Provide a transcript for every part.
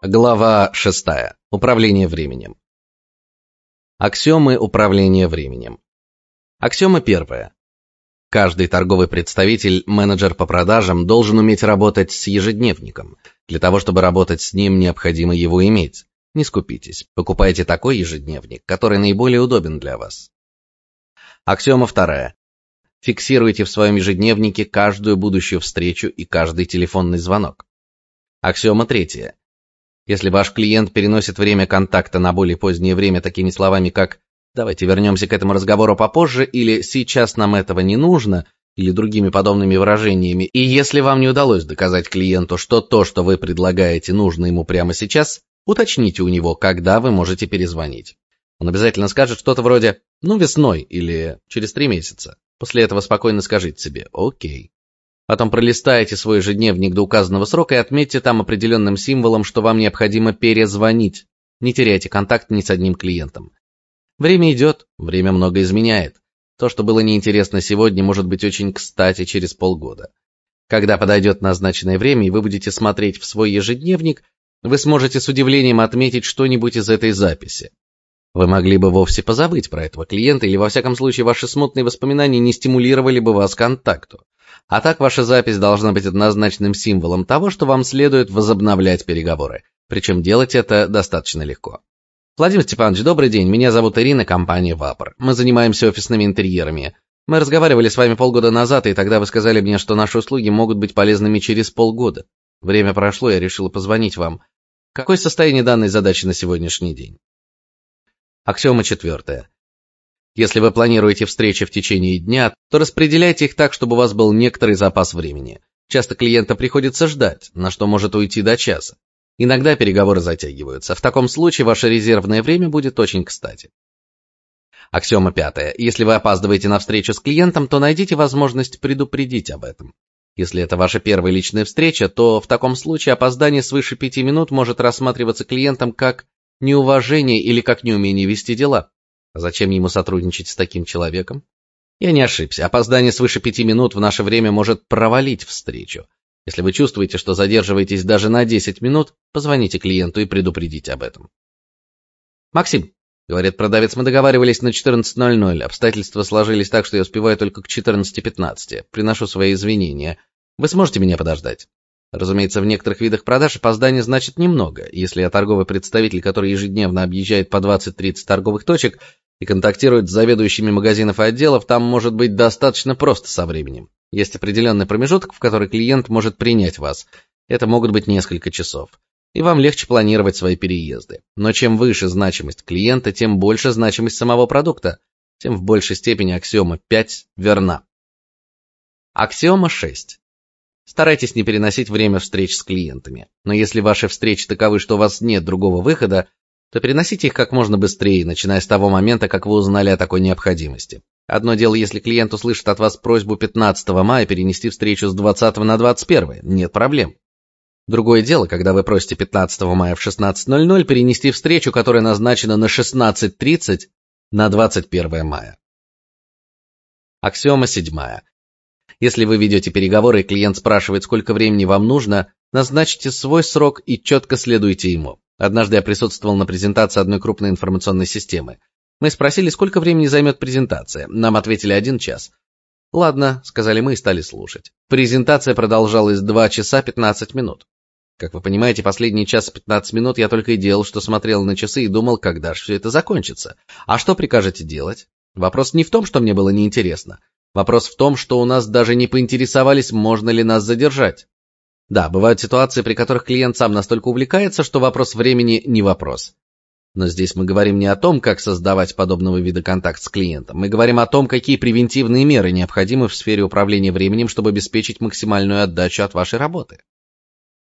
Глава 6. Управление временем. Аксиомы управления временем. Аксиома первая. Каждый торговый представитель, менеджер по продажам должен уметь работать с ежедневником. Для того, чтобы работать с ним, необходимо его иметь. Не скупитесь. Покупайте такой ежедневник, который наиболее удобен для вас. Аксиома вторая. Фиксируйте в своем ежедневнике каждую будущую встречу и каждый телефонный звонок. Аксиома третья. Если ваш клиент переносит время контакта на более позднее время такими словами, как «давайте вернемся к этому разговору попозже» или «сейчас нам этого не нужно», или другими подобными выражениями, и если вам не удалось доказать клиенту, что то, что вы предлагаете, нужно ему прямо сейчас, уточните у него, когда вы можете перезвонить. Он обязательно скажет что-то вроде «ну весной» или «через три месяца». После этого спокойно скажите себе «окей». Потом пролистайте свой ежедневник до указанного срока и отметьте там определенным символом, что вам необходимо перезвонить. Не теряйте контакт ни с одним клиентом. Время идет, время много изменяет. То, что было неинтересно сегодня, может быть очень кстати через полгода. Когда подойдет назначенное время, и вы будете смотреть в свой ежедневник, вы сможете с удивлением отметить что-нибудь из этой записи. Вы могли бы вовсе позабыть про этого клиента, или во всяком случае ваши смутные воспоминания не стимулировали бы вас к контакту. А так ваша запись должна быть однозначным символом того, что вам следует возобновлять переговоры. Причем делать это достаточно легко. Владимир Степанович, добрый день. Меня зовут Ирина, компания Вапор. Мы занимаемся офисными интерьерами. Мы разговаривали с вами полгода назад, и тогда вы сказали мне, что наши услуги могут быть полезными через полгода. Время прошло, я решила позвонить вам. Какое состояние данной задачи на сегодняшний день? Аксиома четвертая. Если вы планируете встречи в течение дня, то распределяйте их так, чтобы у вас был некоторый запас времени. Часто клиента приходится ждать, на что может уйти до часа. Иногда переговоры затягиваются. В таком случае ваше резервное время будет очень кстати. Аксиома пятая. Если вы опаздываете на встречу с клиентом, то найдите возможность предупредить об этом. Если это ваша первая личная встреча, то в таком случае опоздание свыше пяти минут может рассматриваться клиентом как неуважение или как неумение вести дела. Зачем ему сотрудничать с таким человеком? Я не ошибся. Опоздание свыше пяти минут в наше время может провалить встречу. Если вы чувствуете, что задерживаетесь даже на 10 минут, позвоните клиенту и предупредите об этом. Максим, говорит продавец, мы договаривались на 14:00. Обстоятельства сложились так, что я успеваю только к 14:15. Приношу свои извинения. Вы сможете меня подождать? Разумеется, в некоторых видах продаж опоздание значит немного. Если я торговый представитель, который ежедневно объезжает по 20-30 торговых точек и контактирует с заведующими магазинов и отделов, там может быть достаточно просто со временем. Есть определенный промежуток, в который клиент может принять вас. Это могут быть несколько часов. И вам легче планировать свои переезды. Но чем выше значимость клиента, тем больше значимость самого продукта, тем в большей степени аксиома 5 верна. Аксиома 6. Старайтесь не переносить время встреч с клиентами. Но если ваши встречи таковы, что у вас нет другого выхода, то переносите их как можно быстрее, начиная с того момента, как вы узнали о такой необходимости. Одно дело, если клиент услышит от вас просьбу 15 мая перенести встречу с 20 на 21, нет проблем. Другое дело, когда вы просите 15 мая в 16:00 перенести встречу, которая назначена на 16:30 на 21 мая. Аксиома седьмая. Если вы ведете переговоры, и клиент спрашивает, сколько времени вам нужно, назначьте свой срок и четко следуйте ему. Однажды я присутствовал на презентации одной крупной информационной системы. Мы спросили, сколько времени займет презентация. Нам ответили один час. Ладно, сказали мы и стали слушать. Презентация продолжалась 2 часа 15 минут. Как вы понимаете, последний час 15 минут я только и делал, что смотрел на часы и думал, когда же все это закончится. А что прикажете делать? Вопрос не в том, что мне было неинтересно. Вопрос в том, что у нас даже не поинтересовались, можно ли нас задержать. Да, бывают ситуации, при которых клиент сам настолько увлекается, что вопрос времени не вопрос. Но здесь мы говорим не о том, как создавать подобного вида контакт с клиентом. Мы говорим о том, какие превентивные меры необходимы в сфере управления временем, чтобы обеспечить максимальную отдачу от вашей работы.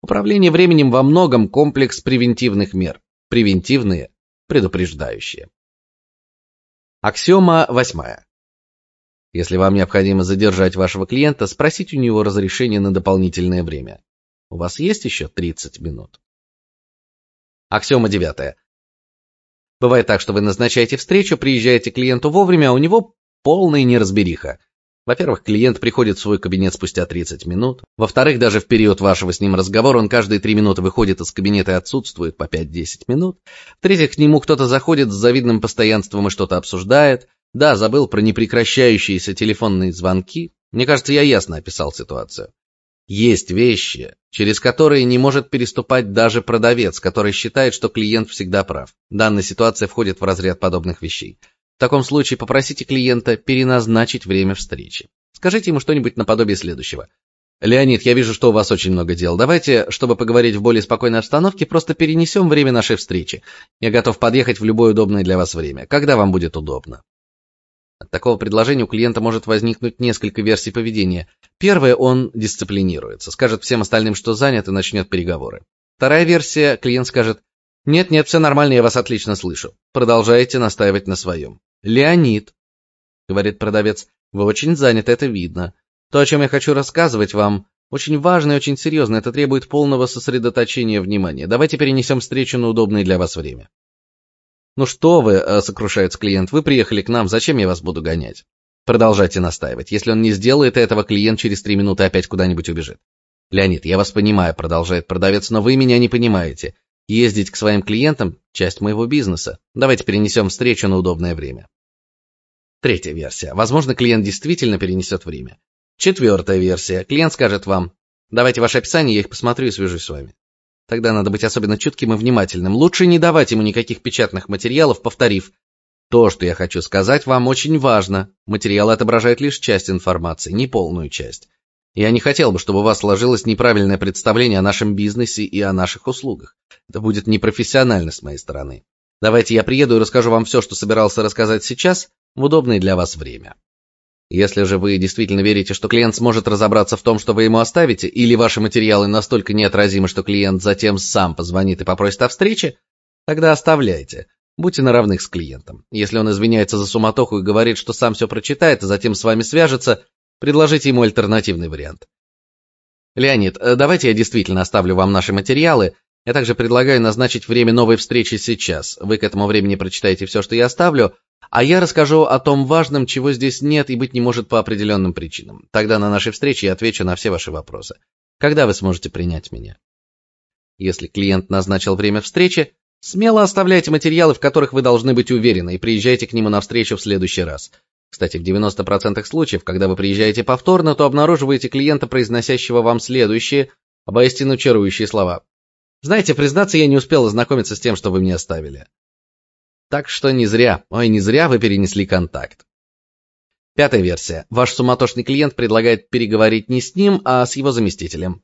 Управление временем во многом комплекс превентивных мер. Превентивные, предупреждающие. Аксиома восьмая. Если вам необходимо задержать вашего клиента, спросите у него разрешение на дополнительное время. У вас есть еще 30 минут. Аксиома девятая. Бывает так, что вы назначаете встречу, приезжаете к клиенту вовремя, а у него полная неразбериха. Во-первых, клиент приходит в свой кабинет спустя 30 минут. Во-вторых, даже в период вашего с ним разговора он каждые 3 минуты выходит из кабинета и отсутствует по 5-10 минут. В-третьих, к нему кто-то заходит с завидным постоянством и что-то обсуждает. Да, забыл про непрекращающиеся телефонные звонки. Мне кажется, я ясно описал ситуацию. Есть вещи, через которые не может переступать даже продавец, который считает, что клиент всегда прав. Данная ситуация входит в разряд подобных вещей. В таком случае попросите клиента переназначить время встречи. Скажите ему что-нибудь наподобие следующего. Леонид, я вижу, что у вас очень много дел. Давайте, чтобы поговорить в более спокойной обстановке, просто перенесем время нашей встречи. Я готов подъехать в любое удобное для вас время. Когда вам будет удобно? От такого предложения у клиента может возникнуть несколько версий поведения. Первая он дисциплинируется, скажет всем остальным, что занят и начнет переговоры. Вторая версия клиент скажет: "Нет, нет, все нормально, я вас отлично слышу". Продолжайте настаивать на своем. Леонид, говорит продавец, вы очень заняты, это видно. То, о чем я хочу рассказывать вам, очень важно и очень серьезно, это требует полного сосредоточения внимания. Давайте перенесем встречу на удобное для вас время. Ну что вы, э, сокрушается клиент, вы приехали к нам, зачем я вас буду гонять? Продолжайте настаивать. Если он не сделает этого, клиент через три минуты опять куда-нибудь убежит. Леонид, я вас понимаю, продолжает продавец, но вы меня не понимаете. Ездить к своим клиентам – часть моего бизнеса. Давайте перенесем встречу на удобное время. Третья версия. Возможно, клиент действительно перенесет время. Четвертая версия. Клиент скажет вам, давайте ваше описание, я их посмотрю и свяжусь с вами. Тогда надо быть особенно чутким и внимательным. Лучше не давать ему никаких печатных материалов, повторив, то, что я хочу сказать вам, очень важно. Материал отображает лишь часть информации, не полную часть. Я не хотел бы, чтобы у вас сложилось неправильное представление о нашем бизнесе и о наших услугах. Это будет непрофессионально с моей стороны. Давайте я приеду и расскажу вам все, что собирался рассказать сейчас, в удобное для вас время. Если же вы действительно верите, что клиент сможет разобраться в том, что вы ему оставите, или ваши материалы настолько неотразимы, что клиент затем сам позвонит и попросит о встрече, тогда оставляйте. Будьте на равных с клиентом. Если он извиняется за суматоху и говорит, что сам все прочитает, а затем с вами свяжется, Предложите ему альтернативный вариант. Леонид, э, давайте я действительно оставлю вам наши материалы. Я также предлагаю назначить время новой встречи сейчас. Вы к этому времени прочитаете все, что я оставлю, а я расскажу о том важном, чего здесь нет и быть не может по определенным причинам. Тогда на нашей встрече я отвечу на все ваши вопросы. Когда вы сможете принять меня? Если клиент назначил время встречи, смело оставляйте материалы, в которых вы должны быть уверены, и приезжайте к нему на встречу в следующий раз. Кстати, в 90% случаев, когда вы приезжаете повторно, то обнаруживаете клиента, произносящего вам следующие, воистину чарующие слова. Знаете, признаться, я не успел ознакомиться с тем, что вы мне оставили. Так что не зря, ой, не зря вы перенесли контакт. Пятая версия. Ваш суматошный клиент предлагает переговорить не с ним, а с его заместителем.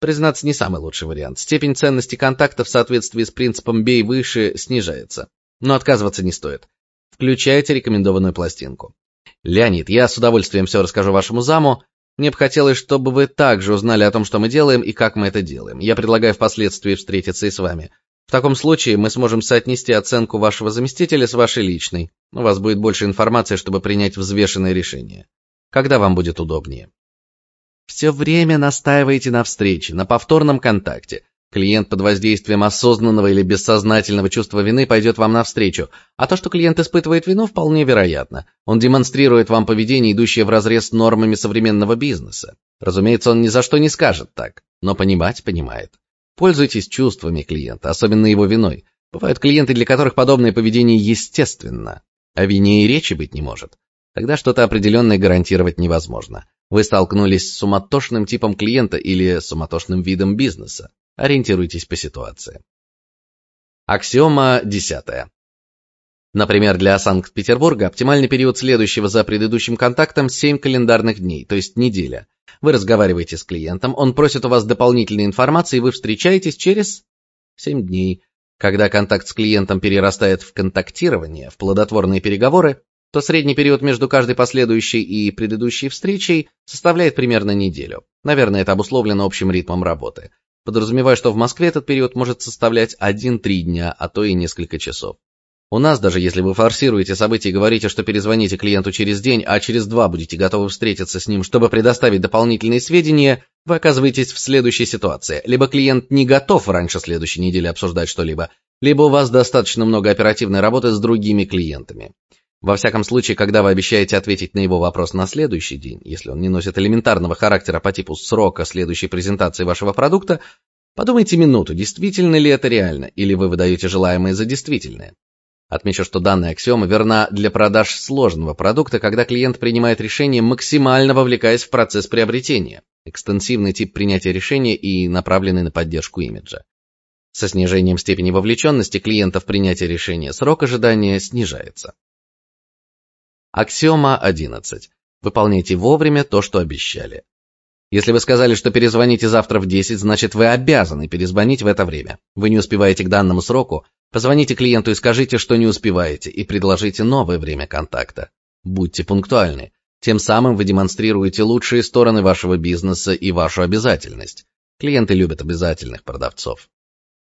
Признаться, не самый лучший вариант. Степень ценности контакта в соответствии с принципом «бей выше» снижается. Но отказываться не стоит. Включайте рекомендованную пластинку. Леонид, я с удовольствием все расскажу вашему заму. Мне бы хотелось, чтобы вы также узнали о том, что мы делаем и как мы это делаем. Я предлагаю впоследствии встретиться и с вами. В таком случае мы сможем соотнести оценку вашего заместителя с вашей личной. У вас будет больше информации, чтобы принять взвешенное решение. Когда вам будет удобнее? Все время настаивайте на встрече, на повторном контакте. Клиент под воздействием осознанного или бессознательного чувства вины пойдет вам навстречу, а то, что клиент испытывает вину, вполне вероятно. Он демонстрирует вам поведение, идущее вразрез с нормами современного бизнеса. Разумеется, он ни за что не скажет так, но понимать понимает. Пользуйтесь чувствами клиента, особенно его виной. Бывают клиенты, для которых подобное поведение естественно, а вине и речи быть не может. Тогда что-то определенное гарантировать невозможно. Вы столкнулись с суматошным типом клиента или суматошным видом бизнеса. Ориентируйтесь по ситуации. Аксиома десятая. Например, для Санкт-Петербурга оптимальный период следующего за предыдущим контактом 7 календарных дней, то есть неделя. Вы разговариваете с клиентом, он просит у вас дополнительной информации, и вы встречаетесь через 7 дней. Когда контакт с клиентом перерастает в контактирование, в плодотворные переговоры, то средний период между каждой последующей и предыдущей встречей составляет примерно неделю. Наверное, это обусловлено общим ритмом работы подразумевая, что в Москве этот период может составлять 1-3 дня, а то и несколько часов. У нас даже если вы форсируете события и говорите, что перезвоните клиенту через день, а через два будете готовы встретиться с ним, чтобы предоставить дополнительные сведения, вы оказываетесь в следующей ситуации. Либо клиент не готов раньше следующей недели обсуждать что-либо, либо у вас достаточно много оперативной работы с другими клиентами. Во всяком случае, когда вы обещаете ответить на его вопрос на следующий день, если он не носит элементарного характера по типу срока следующей презентации вашего продукта, подумайте минуту, действительно ли это реально, или вы выдаете желаемое за действительное. Отмечу, что данная аксиома верна для продаж сложного продукта, когда клиент принимает решение, максимально вовлекаясь в процесс приобретения. Экстенсивный тип принятия решения и направленный на поддержку имиджа. Со снижением степени вовлеченности клиента в принятие решения срок ожидания снижается. Аксиома 11. Выполняйте вовремя то, что обещали. Если вы сказали, что перезвоните завтра в 10, значит вы обязаны перезвонить в это время. Вы не успеваете к данному сроку, позвоните клиенту и скажите, что не успеваете, и предложите новое время контакта. Будьте пунктуальны. Тем самым вы демонстрируете лучшие стороны вашего бизнеса и вашу обязательность. Клиенты любят обязательных продавцов.